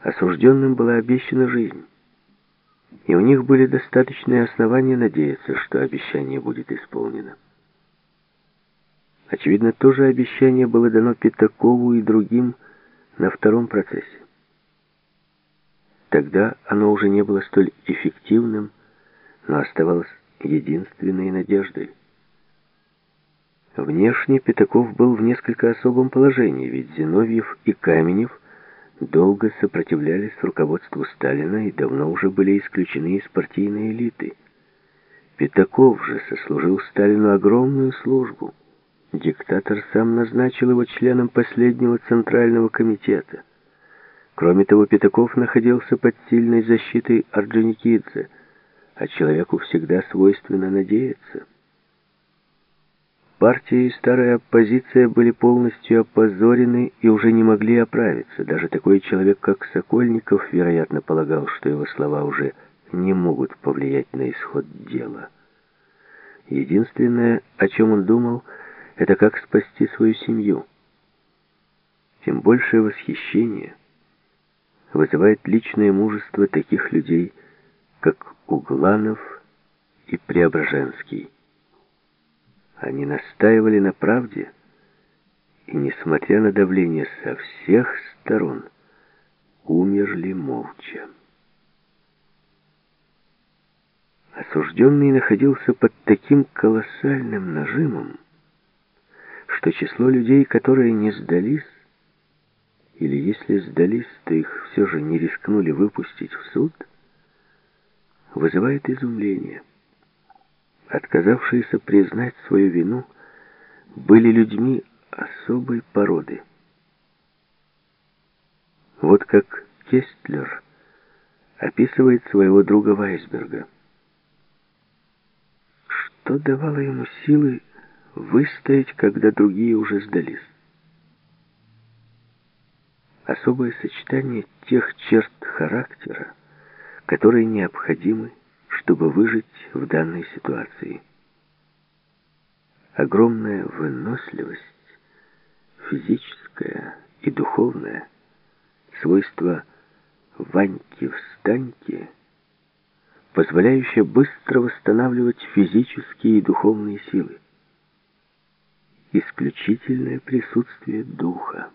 осужденным была обещана жизнь. И у них были достаточные основания надеяться, что обещание будет исполнено. Очевидно, то же обещание было дано Пятакову и другим на втором процессе. Тогда оно уже не было столь эффективным, но оставалось единственной надеждой. Внешне Пятаков был в несколько особом положении, ведь Зиновьев и Каменев долго сопротивлялись руководству Сталина и давно уже были исключены из партийной элиты. Пятаков же сослужил Сталину огромную службу. Диктатор сам назначил его членом последнего Центрального комитета. Кроме того, Пятаков находился под сильной защитой Орджоникидзе, а человеку всегда свойственно надеяться. Партия и старая оппозиция были полностью опозорены и уже не могли оправиться. Даже такой человек, как Сокольников, вероятно, полагал, что его слова уже не могут повлиять на исход дела. Единственное, о чем он думал, это как спасти свою семью. Тем большее восхищение вызывает личное мужество таких людей, как Угланов и Преображенский. Они настаивали на правде, и, несмотря на давление со всех сторон, умерли молча. Осужденный находился под таким колоссальным нажимом, что число людей, которые не сдались, или если сдались, то их все же не рискнули выпустить в суд, вызывает изумление отказавшиеся признать свою вину, были людьми особой породы. Вот как Кестлер описывает своего друга Вайсберга. Что давало ему силы выстоять, когда другие уже сдались? Особое сочетание тех черт характера, которые необходимы чтобы выжить в данной ситуации. Огромная выносливость, физическая и духовная, свойство Ваньки-встаньки, позволяющее быстро восстанавливать физические и духовные силы. Исключительное присутствие духа.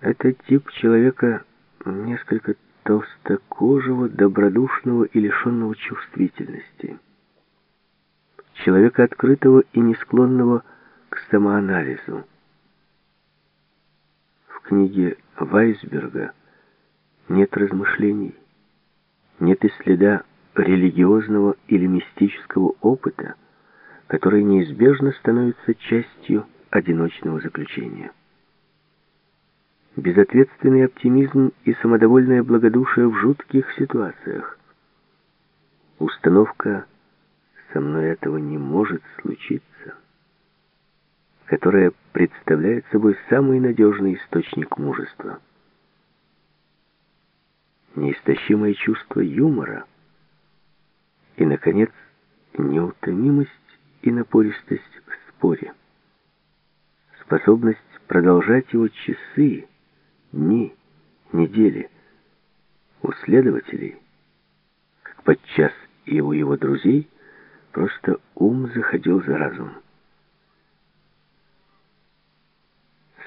Это тип человека несколько толстокожего, добродушного и лишенного чувствительности. Человека открытого и не склонного к самоанализу. В книге Вайсберга нет размышлений, нет и следа религиозного или мистического опыта, который неизбежно становится частью одиночного заключения. Безответственный оптимизм и самодовольное благодушие в жутких ситуациях. Установка «со мной этого не может случиться», которая представляет собой самый надежный источник мужества. Неистощимое чувство юмора и, наконец, неутомимость и напористость в споре. Способность продолжать его часы, дни, недели. У следователей, как подчас и у его друзей, просто ум заходил за разум.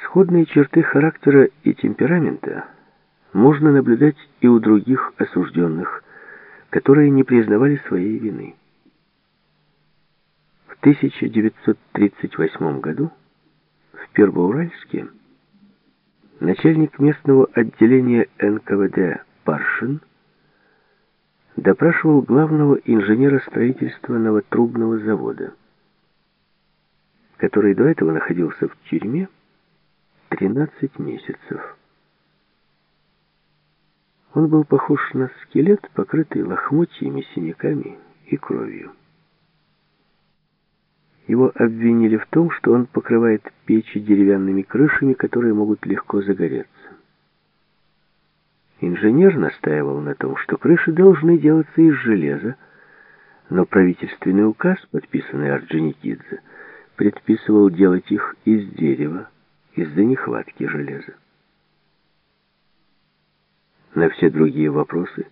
Сходные черты характера и темперамента можно наблюдать и у других осужденных, которые не признавали своей вины. В 1938 году в Первоуральске начальник местного отделения НКВД Паршин допрашивал главного инженера строительства новотрубного завода, который до этого находился в тюрьме 13 месяцев. Он был похож на скелет, покрытый лохмотьями, синяками и кровью. Его обвинили в том, что он покрывает печи деревянными крышами, которые могут легко загореться. Инженер настаивал на том, что крыши должны делаться из железа, но правительственный указ, подписанный Орджоникидзе, предписывал делать их из дерева из-за нехватки железа. На все другие вопросы